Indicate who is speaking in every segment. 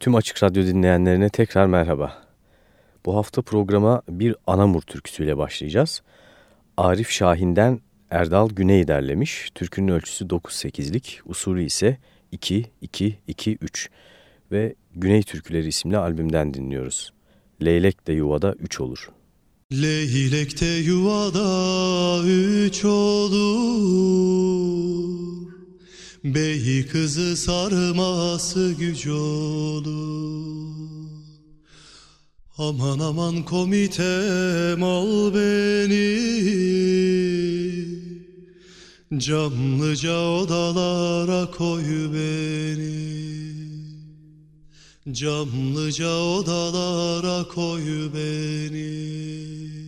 Speaker 1: Tüm Açık Radyo dinleyenlerine tekrar merhaba. Bu hafta programa bir Anamur türküsüyle başlayacağız. Arif Şahin'den Erdal Güney derlemiş. Türkünün ölçüsü 9-8'lik, usulü ise 2-2-2-3 ve Güney Türküleri isimli albümden dinliyoruz. Leylek de yuvada 3 olur.
Speaker 2: Leylek de yuvada üç olur Bey kızı sarması güç olur. Aman aman komitem al beni. Camlıca odalara koy beni. Camlıca odalara koy beni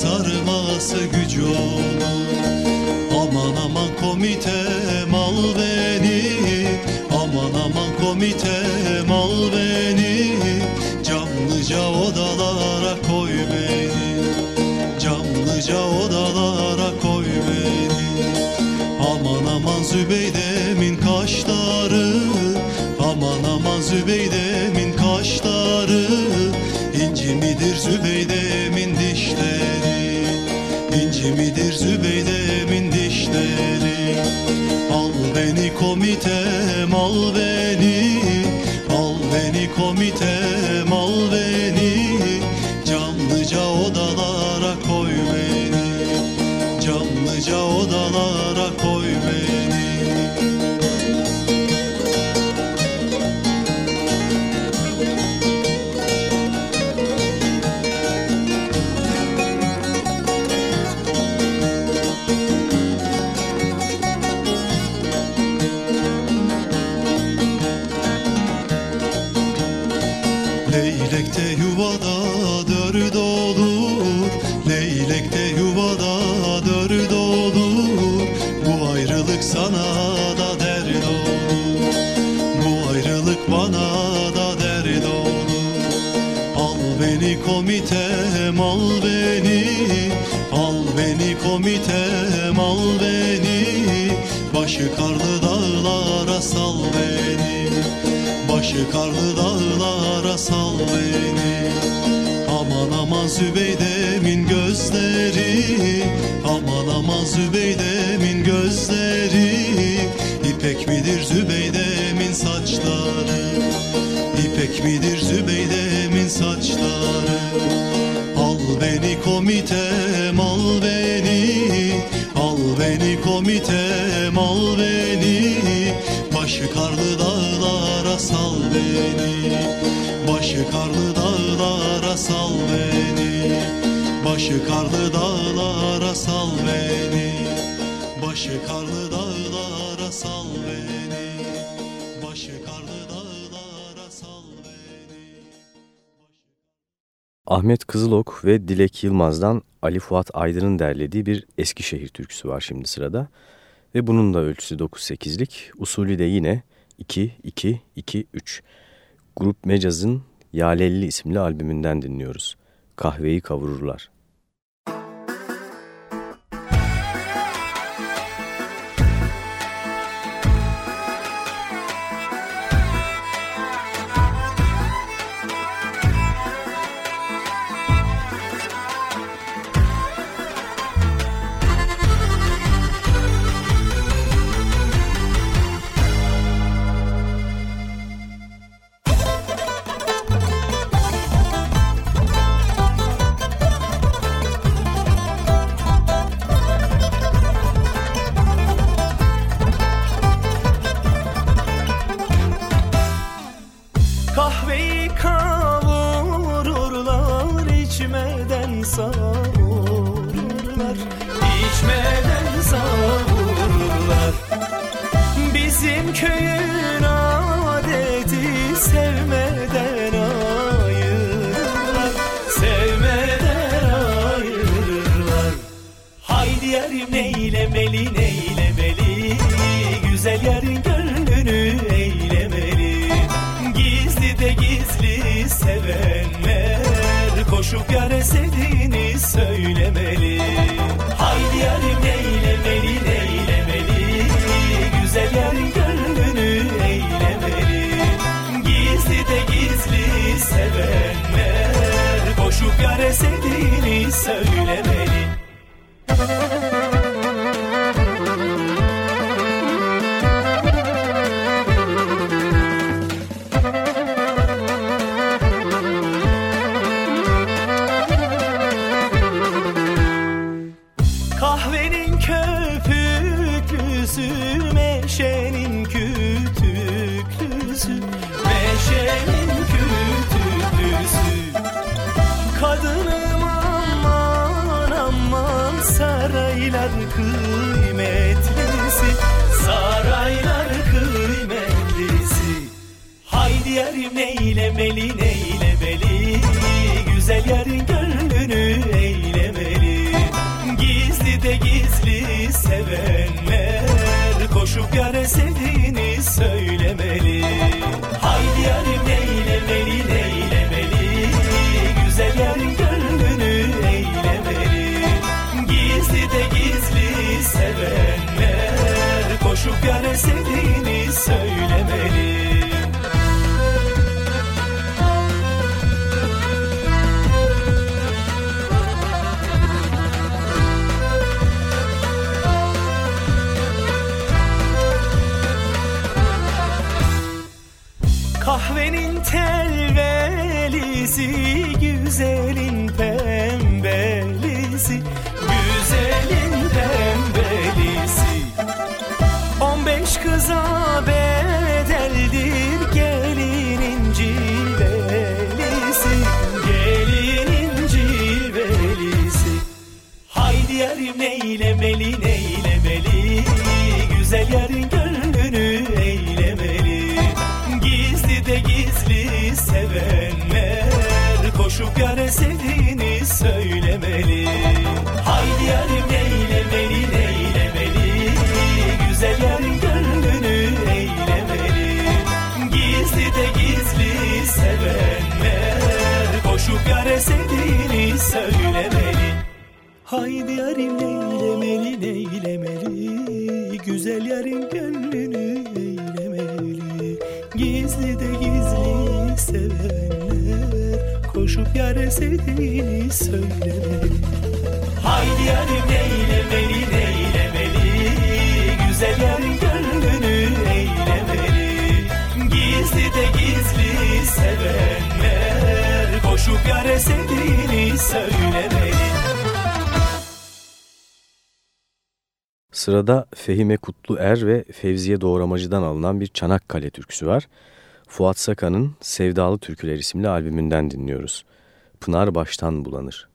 Speaker 2: sarması gücü olur. Aman aman komitem al beni. Aman aman komitem al beni. Camlıca odalara koy beni. Camlıca odalara koy beni. Aman aman Zübeyde'min kaşları. Aman aman kaşları İnci midir Zübeyde'min dişleri. İnci midir Zübeyde'min dişleri. Al beni komitem al beni. Al beni komitem al beni. Canlıca odalara koy beni. Canlıca odalara koy beni komitem al beni. Başı karlı dağlara sal beni. Başı karlı dağlara sal beni. Aman aman Zübeyde'min gözleri. Aman aman Zübeyde'min gözleri. İpek midir Zübeyde'min saçları? İpek midir Zübeyde'min saçları? Al beni komitem al beni komitem al beni. Başı karlı dağlara sal beni. Başı karlı dağlara sal beni. Başı karlı dağlara sal beni. Başı karlı dağlara
Speaker 1: Ahmet Kızılok ve Dilek Yılmaz'dan Ali Fuat Aydın'ın derlediği bir Eskişehir türküsü var şimdi sırada. Ve bunun da ölçüsü 9-8'lik, usulü de yine 2-2-2-3. Grup Mecaz'ın Yalelli isimli albümünden dinliyoruz. Kahveyi kavururlar.
Speaker 3: Saraylar kıymetlisi, saraylar kıymetlisi. Haydi yarim neylemeli neylemeli, güzel yarın gönlünü eylemeli. Gizli de gizli sevenler Koşup yare sevdiğini söylemeli Kahvenin telvelisi, güzelin pembelisi, güzelin pembelisi. On beş kıza bedeldir Koşup yare sevdiğini söylemeli. Haydi yarim neylemeli neylemeli Güzel yarın gönlünü eylemeli. Gizli de gizli sevenler Koşup yare sevdiğini söylemeli. Haydi yarim neylemeli neylemeli Güzel yarın gönlünü Koşup yare sevdiğini söylemeli Haydi yarim neylemeli neylemeli Güzel yarın gönlünü eylemeli Gizli de gizli sevenler Koşup yare sevdiğini söylemeli
Speaker 1: Sırada Fehime Kutlu Er ve Fevziye Doğramacı'dan alınan bir Çanakkale türküsü var. Fuat Sakan'ın Sevdalı Türküler isimli albümünden dinliyoruz. Pınar baştan bulanır.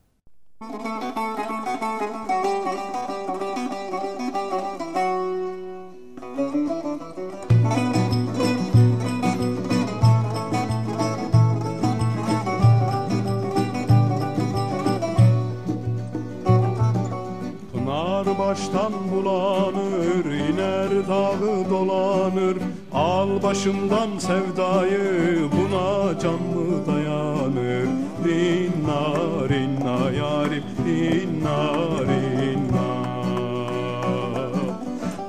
Speaker 4: Pınar baştan bulanır, iner dağı dolanır Al başımdan sevdayı, buna can mı Dinna rinna yarim, dinna rinna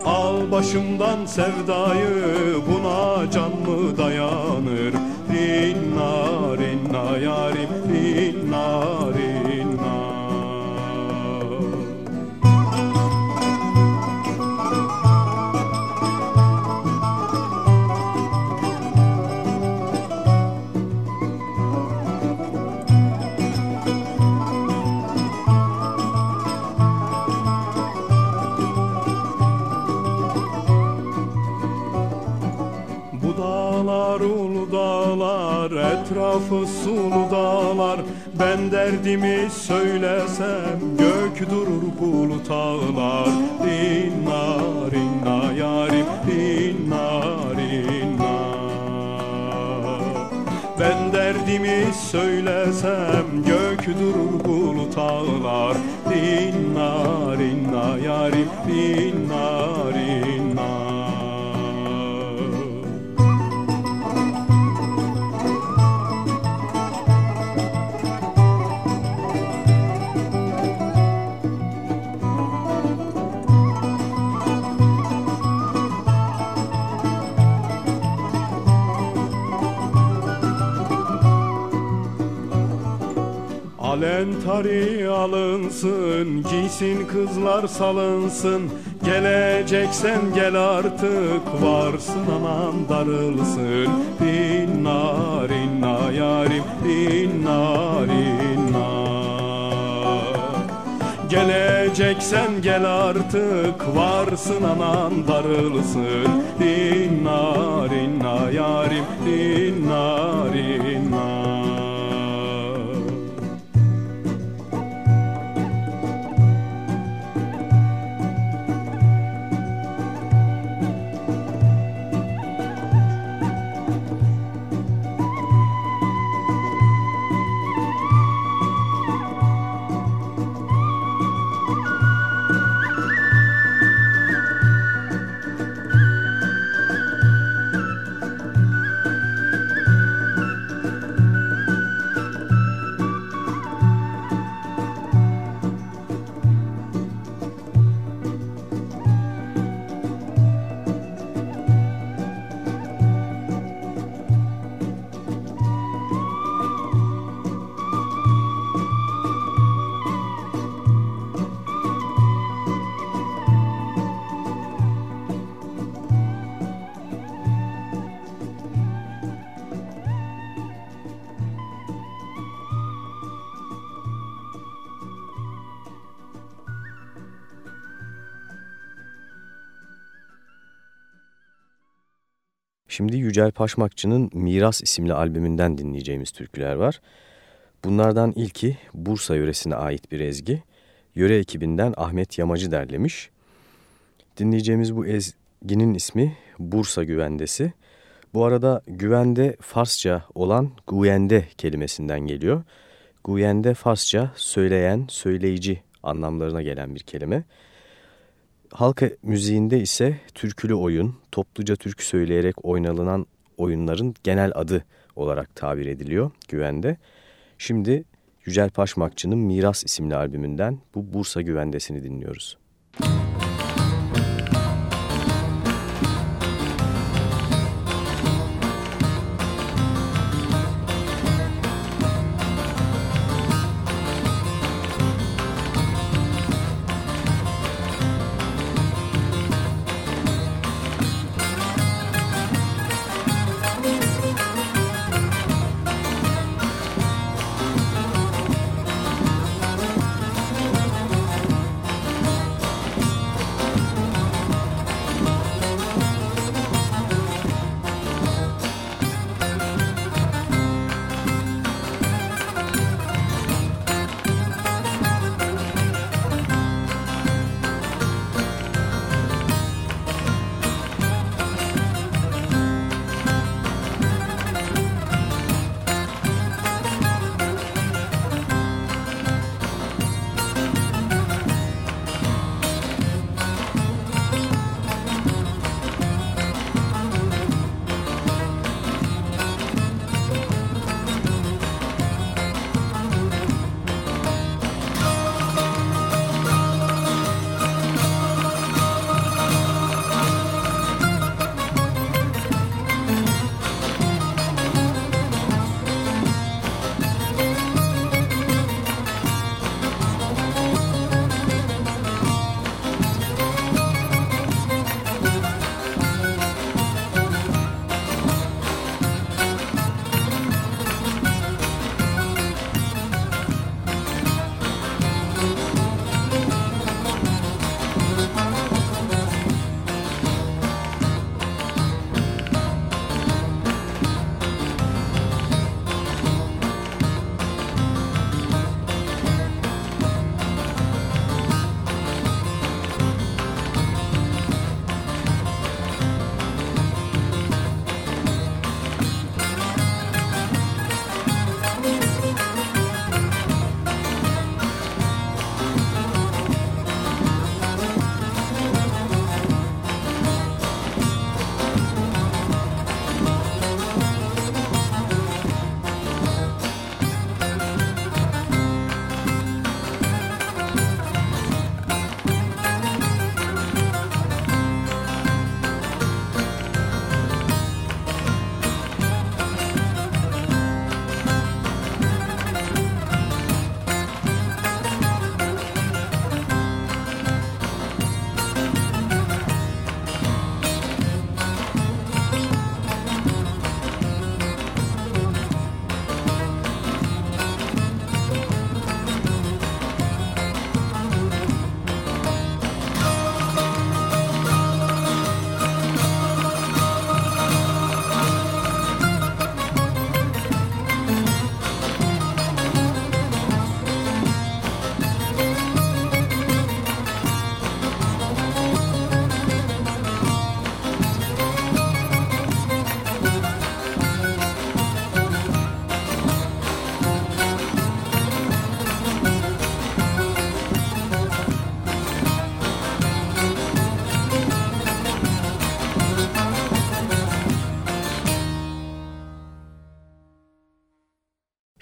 Speaker 4: Al başımdan sevdayı, buna can mı dayanır? Dinna rinna yarim, dinna rinna Etrafı sulu dağlar. Ben derdimi söylesem Gök durur bulut ağlar Rinna rinna yarim Rinna rinna. Ben derdimi söylesem Gök durur bulut ağlar Rinna rinna yarim Rinna rinna Alentari alınsın, giysin kızlar salınsın. Geleceksen gel artık, varsın aman darılsın. Rinna rinna yarim, rinna rinna Geleceksen gel artık, varsın anan darılsın. Rinna rinna yarim, rinna rinna
Speaker 1: Şimdi Yücel Paşmakçı'nın Miras isimli albümünden dinleyeceğimiz türküler var. Bunlardan ilki Bursa yöresine ait bir ezgi. Yöre ekibinden Ahmet Yamacı derlemiş. Dinleyeceğimiz bu ezginin ismi Bursa Güvendesi. Bu arada güvende Farsça olan guyende kelimesinden geliyor. Guyende Farsça söyleyen, söyleyici anlamlarına gelen bir kelime. Halk müziğinde ise türkülü oyun, topluca türkü söyleyerek oynanılan oyunların genel adı olarak tabir ediliyor güvende. Şimdi Yücel Paşmakçı'nın Miras isimli albümünden bu Bursa Güvendesi'ni dinliyoruz.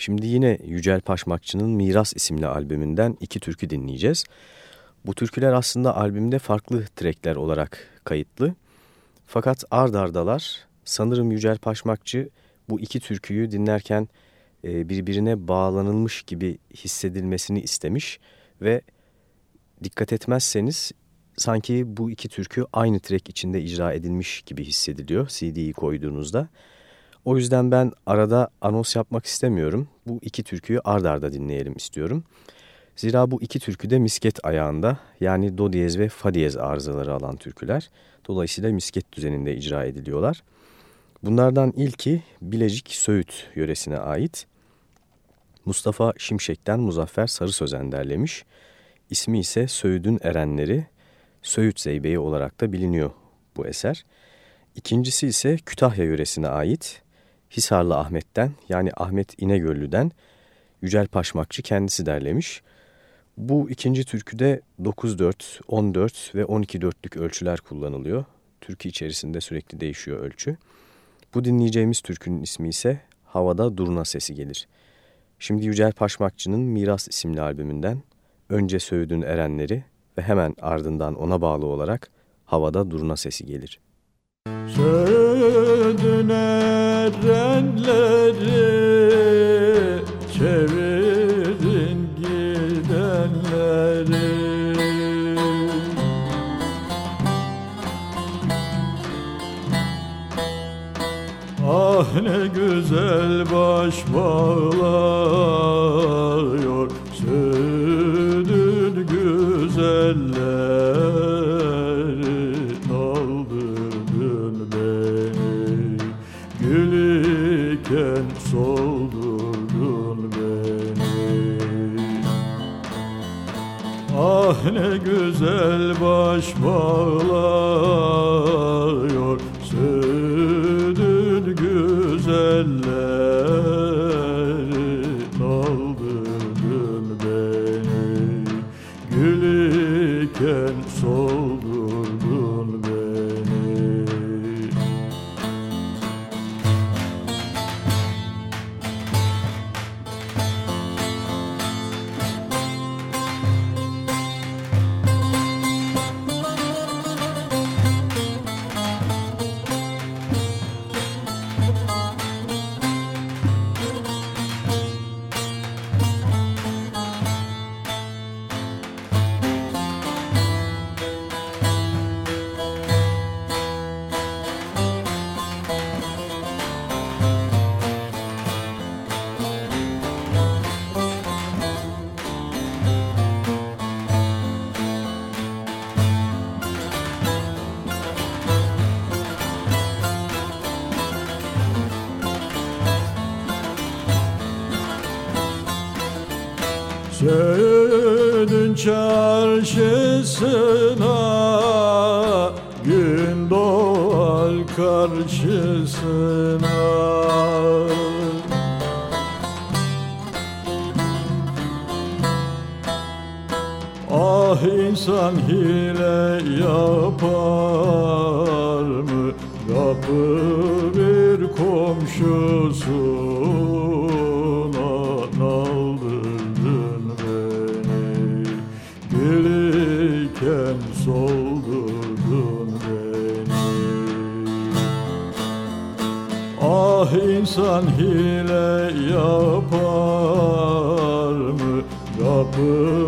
Speaker 1: Şimdi yine Yücel Paşmakçı'nın Miras isimli albümünden iki türkü dinleyeceğiz. Bu türküler aslında albümde farklı trackler olarak kayıtlı. Fakat ard ardalar sanırım Yücel Paşmakçı bu iki türküyü dinlerken e, birbirine bağlanılmış gibi hissedilmesini istemiş ve dikkat etmezseniz sanki bu iki türkü aynı track içinde icra edilmiş gibi hissediliyor CD'yi koyduğunuzda. O yüzden ben arada anons yapmak istemiyorum. Bu iki türküyü ard arda dinleyelim istiyorum. Zira bu iki türkü de misket ayağında yani do diyez ve fa diyez arızaları alan türküler. Dolayısıyla misket düzeninde icra ediliyorlar. Bunlardan ilki Bilecik Söğüt yöresine ait. Mustafa Şimşek'ten Muzaffer Sarı Sözen derlemiş. İsmi ise Söğüt'ün Erenleri, Söğüt Zeybeği olarak da biliniyor bu eser. İkincisi ise Kütahya yöresine ait. Hisarlı Ahmet'ten yani Ahmet İnegöllü'den Yücel Paşmakçı kendisi derlemiş. Bu ikinci türküde 9-4, 14 ve 12-4'lük ölçüler kullanılıyor. Türkü içerisinde sürekli değişiyor ölçü. Bu dinleyeceğimiz türkünün ismi ise Havada Durna Sesi gelir. Şimdi Yücel Paşmakçı'nın Miras isimli albümünden önce Söğüdün Erenleri ve hemen ardından ona bağlı olarak Havada Durna Sesi gelir.
Speaker 5: Söğüdün erenleri çevirin gidenleri. Ah ne güzel baş bağlıyor Söğüdün güzelleri Gül iken soldurdun beni. Ah ne güzel baş bağlıyor Ah insan hile yapar mı? Kapı bir komşusuna Naldırdın beni. Gelirken soldurdun beni. Ah insan hile yapar mı? Kapı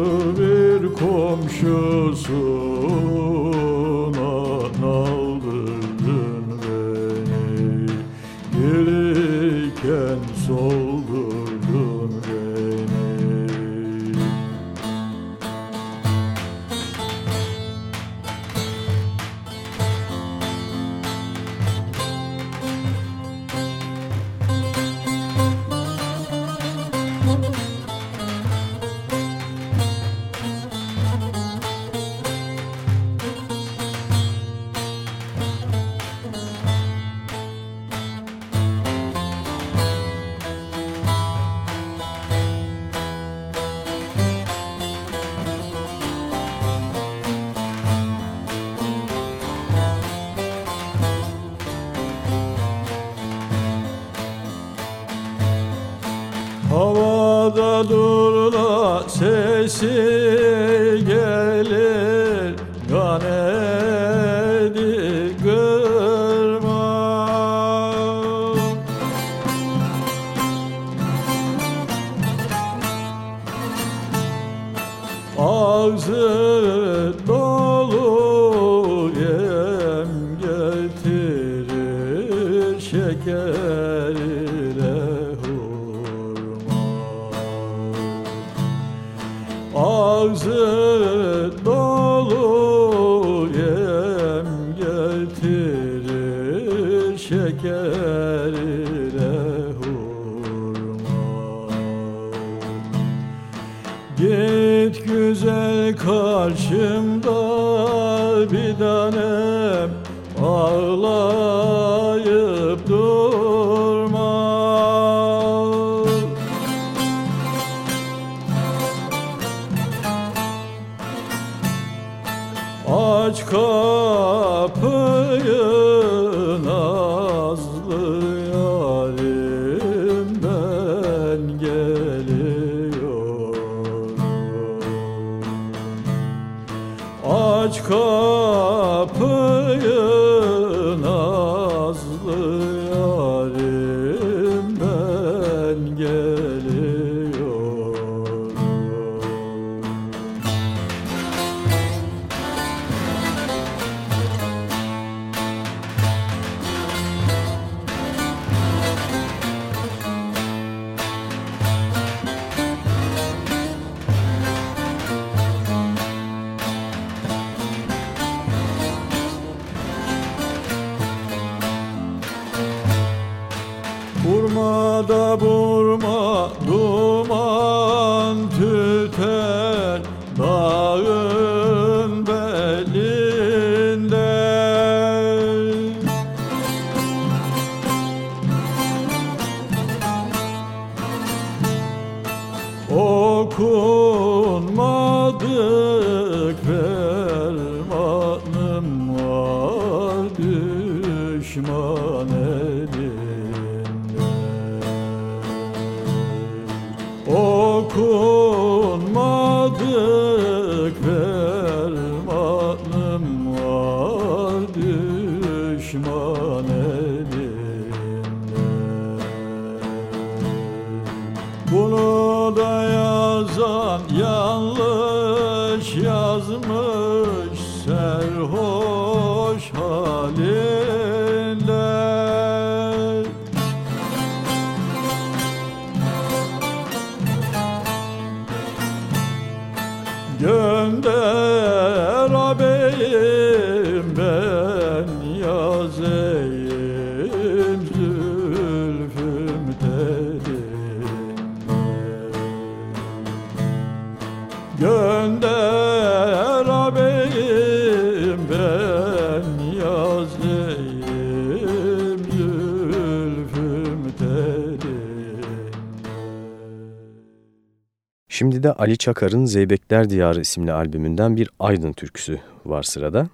Speaker 1: de Ali Çakar'ın Zeybekler Diyarı isimli albümünden bir Aydın türküsü var sırada.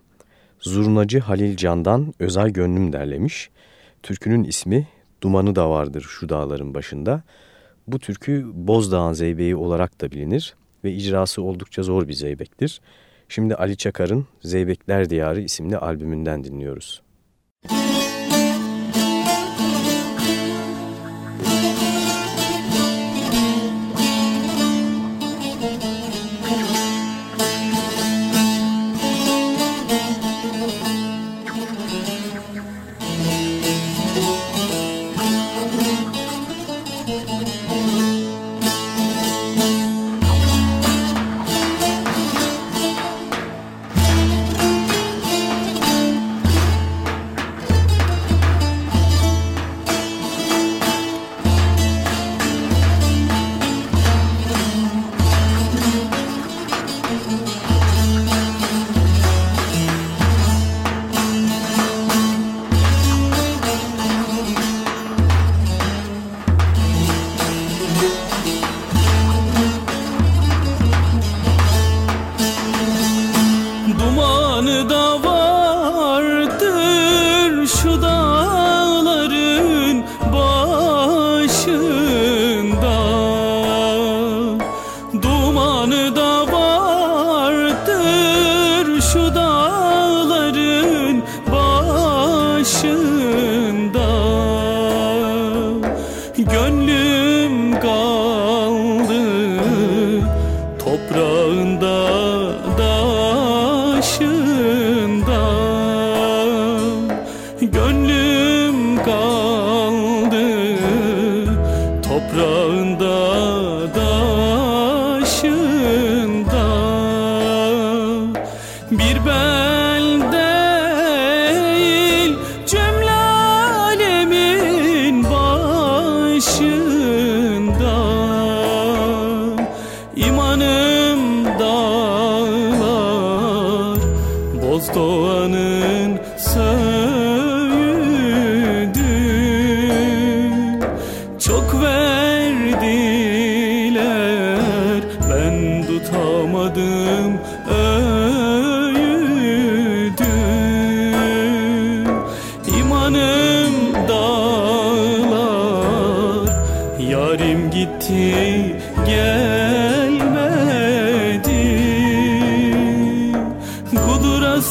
Speaker 1: Zurnacı Halil Can'dan Özay Gönlüm derlemiş. Türkünün ismi Dumanı da vardır şu dağların başında. Bu türkü Bozdağ'ın zeybeği olarak da bilinir ve icrası oldukça zor bir zeybektir. Şimdi Ali Çakar'ın Zeybekler Diyarı isimli albümünden dinliyoruz.
Speaker 4: Müzik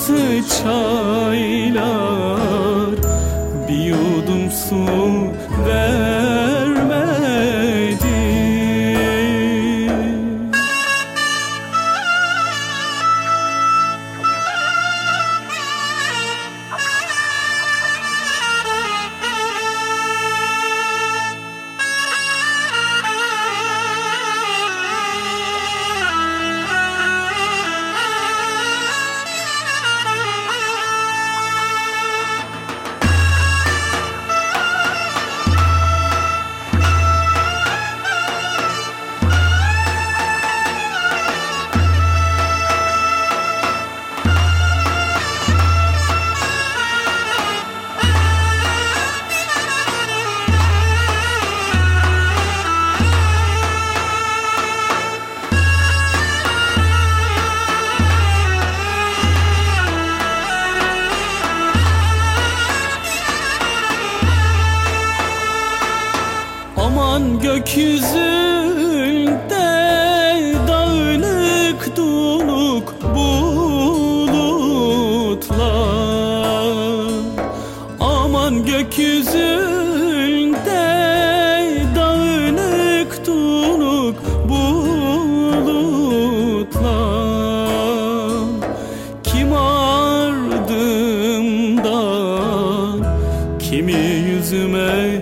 Speaker 6: Kudurası çaylar bir yudum su vermedi yüzüme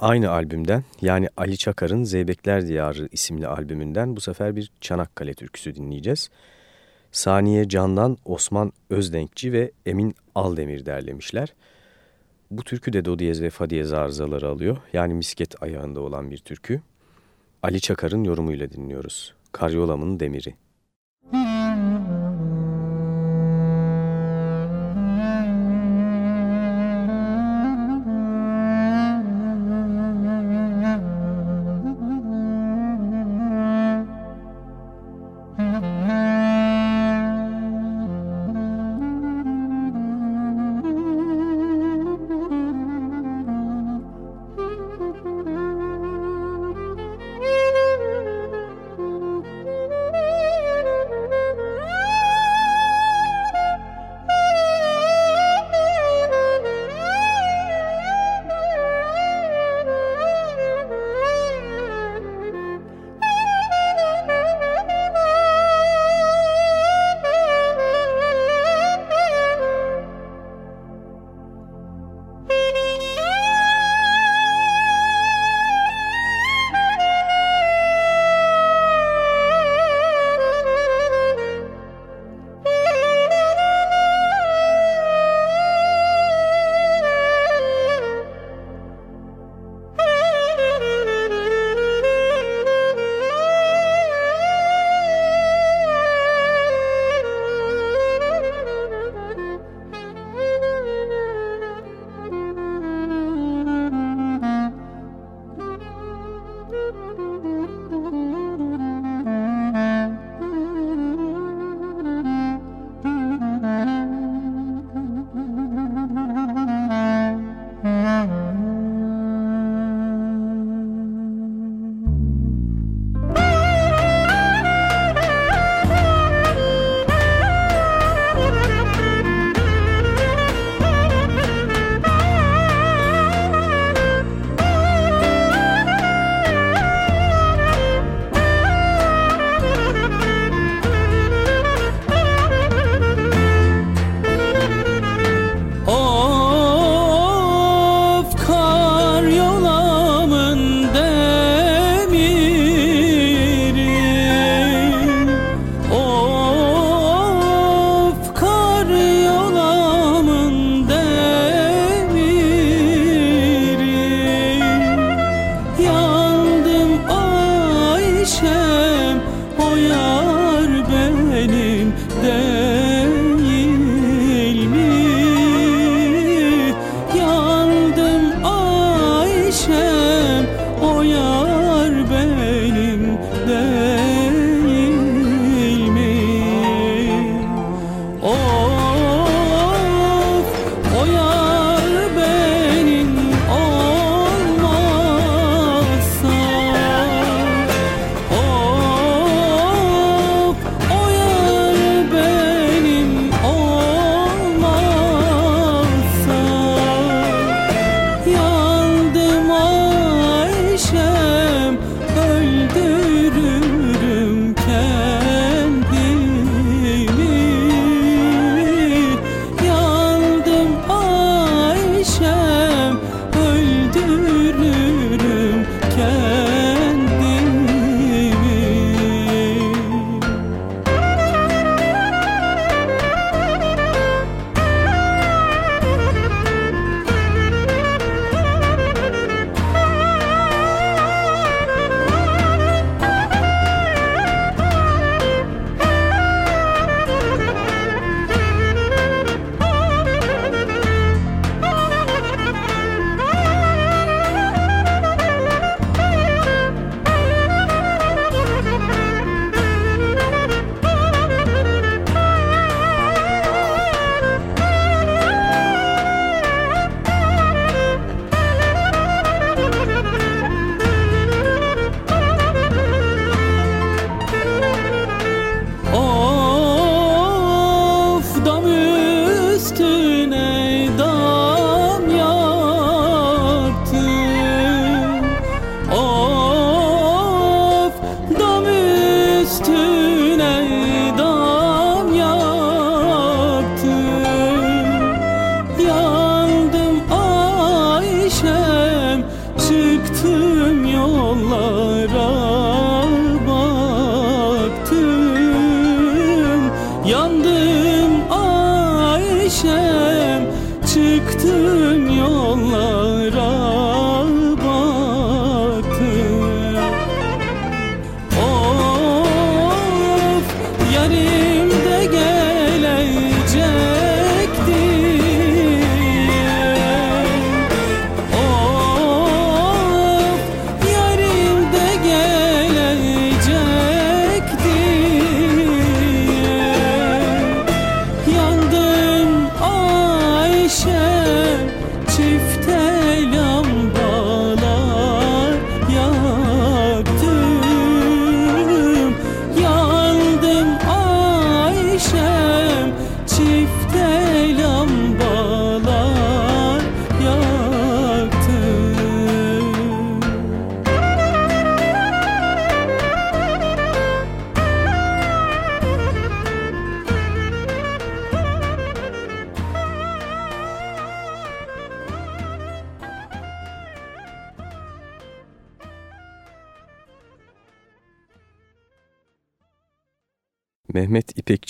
Speaker 1: aynı albümden yani Ali Çakar'ın Zeybekler Diyarı isimli albümünden bu sefer bir Çanakkale türküsü dinleyeceğiz. Saniye Can'dan Osman Özdenkçi ve Emin Aldemir derlemişler. Bu türkü de do diyez ve fa diyez arızaları alıyor. Yani misket ayağında olan bir türkü. Ali Çakar'ın yorumuyla dinliyoruz. Karyolamın Demiri.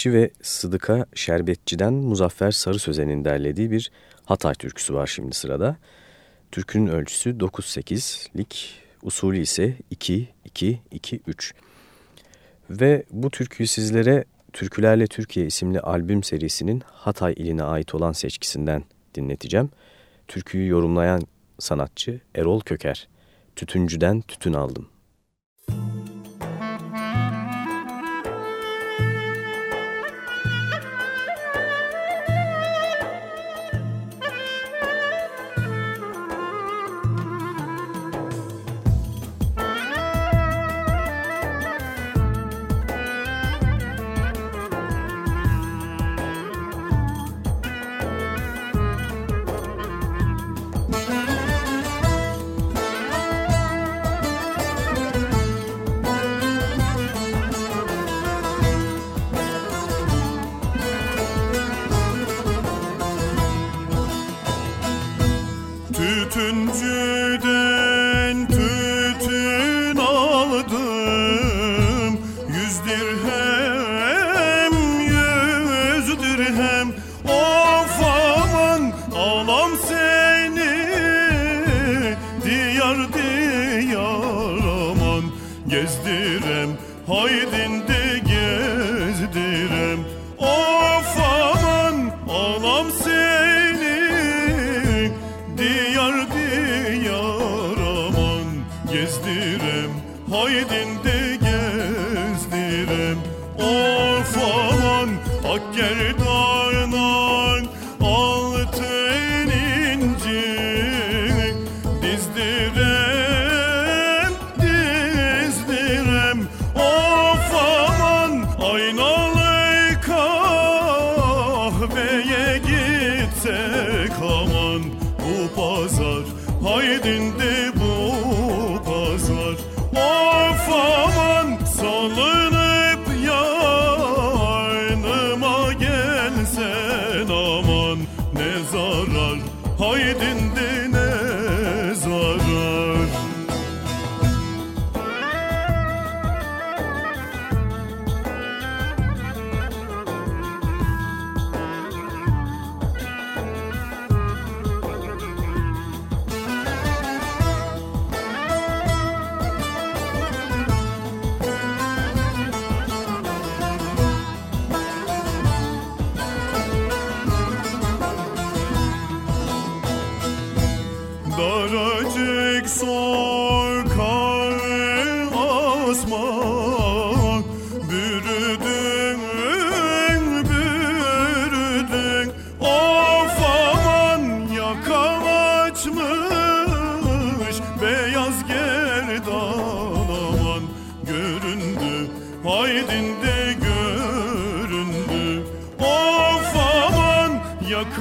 Speaker 1: İpekçi ve Sıdıka Şerbetçi'den Muzaffer Sarı Sözen'in derlediği bir Hatay türküsü var şimdi sırada. Türkünün ölçüsü 9-8'lik, usulü ise 2-2-2-3. Ve bu türküyü sizlere Türkülerle Türkiye isimli albüm serisinin Hatay iline ait olan seçkisinden dinleteceğim. Türküyü yorumlayan sanatçı Erol Köker. Tütüncüden tütün aldım. gezdirem Haydin de gezdirem.
Speaker 4: Of aman Akker'de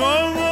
Speaker 4: come on.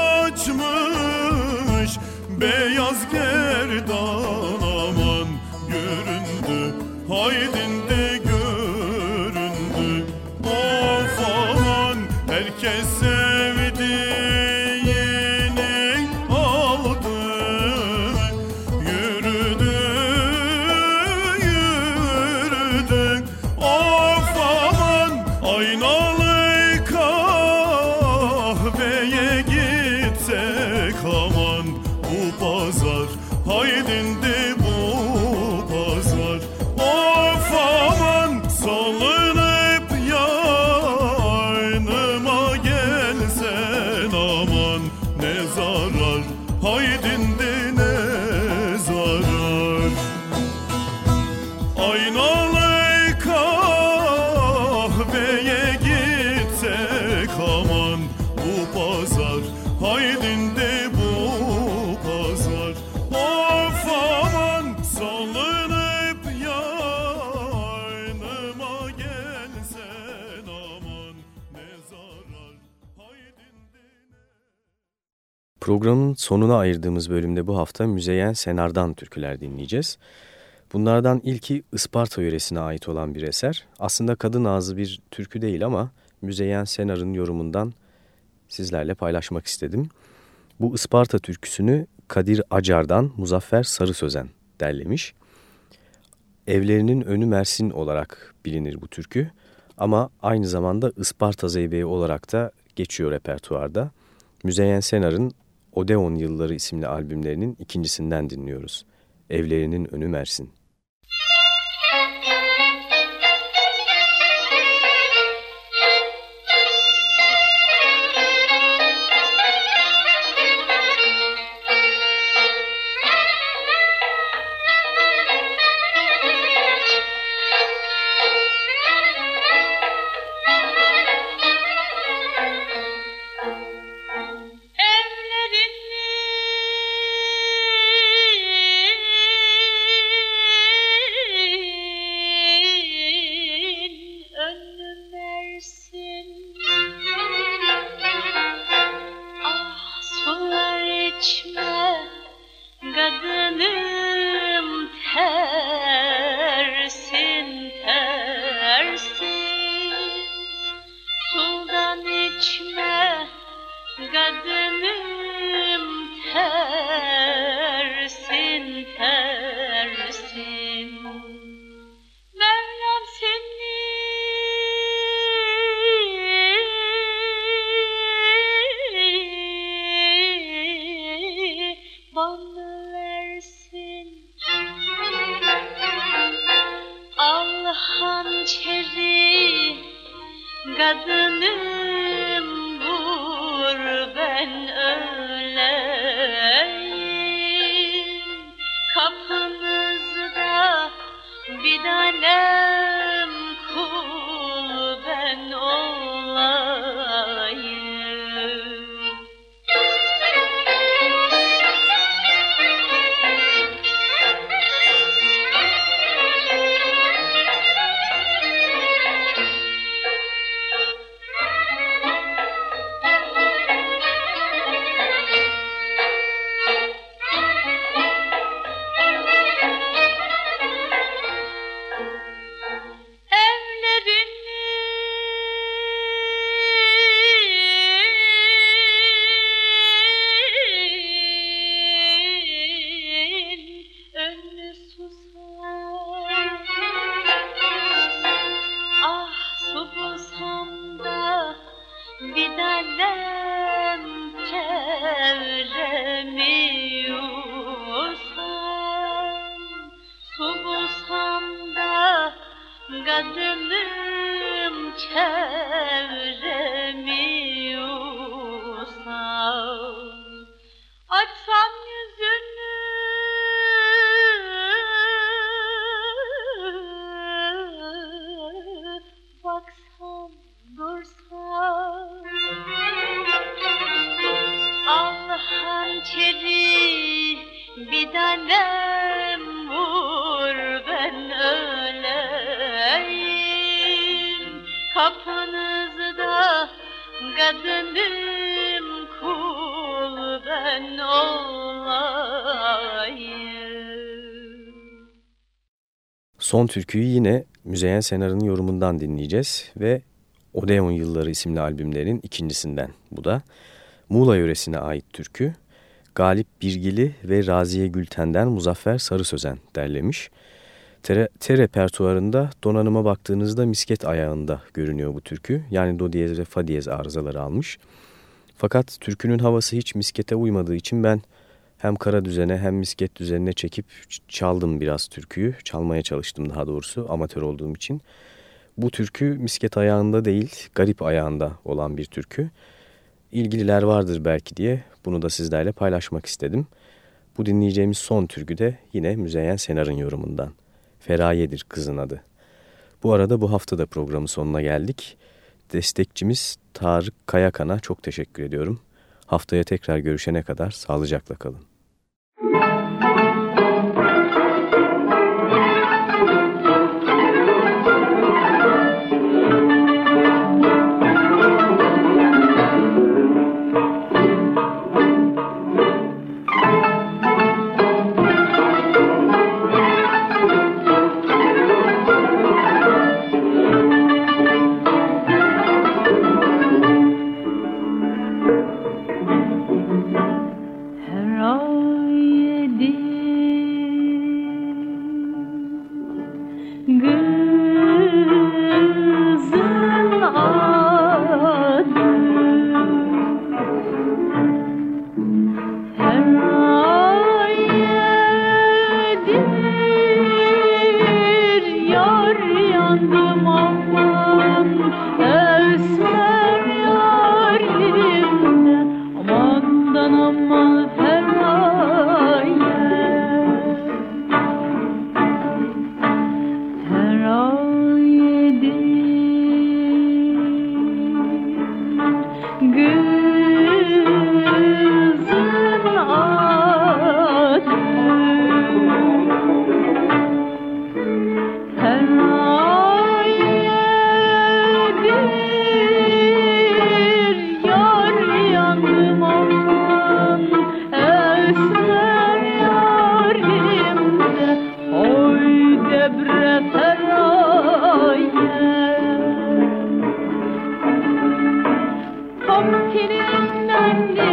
Speaker 6: Programın sonuna ayırdığımız bölümde bu hafta Müzeyyen Senar'dan türküler dinleyeceğiz. Bunlardan ilki Isparta yöresine ait olan bir eser. Aslında kadın ağzı bir türkü değil ama Müzeyyen Senar'ın yorumundan sizlerle paylaşmak istedim. Bu Isparta türküsünü Kadir Acar'dan Muzaffer Sarı Sözen derlemiş. Evlerinin önü Mersin olarak bilinir bu türkü ama aynı zamanda Isparta Zeybeği olarak da geçiyor repertuarda. Müzeyyen Senar'ın Odeon Yılları isimli albümlerinin ikincisinden dinliyoruz. Evlerinin önü Mersin. together. Son türküyü yine Müzeyyen Senar'ın yorumundan dinleyeceğiz ve Odeon Yılları isimli albümlerin ikincisinden bu da. Muğla yöresine ait türkü. Galip Birgili ve Raziye Gülten'den Muzaffer Sarı Sözen derlemiş. Te repertuarında donanıma baktığınızda misket ayağında görünüyor bu türkü. Yani do diyez ve fa diyez arızaları almış. Fakat türkünün havası hiç miskete uymadığı için ben hem kara düzene hem misket düzenine çekip çaldım biraz türküyü. Çalmaya çalıştım daha doğrusu amatör olduğum için. Bu türkü misket ayağında değil garip ayağında olan bir türkü.
Speaker 1: ilgililer vardır belki diye bunu da sizlerle paylaşmak istedim. Bu dinleyeceğimiz son türkü de yine Müzeyyen Senar'ın yorumundan. Feraye'dir kızın adı. Bu arada bu hafta da programın sonuna geldik. Destekçimiz Tarık Kayakan'a çok teşekkür ediyorum. Haftaya tekrar görüşene kadar sağlıcakla kalın. Sunday.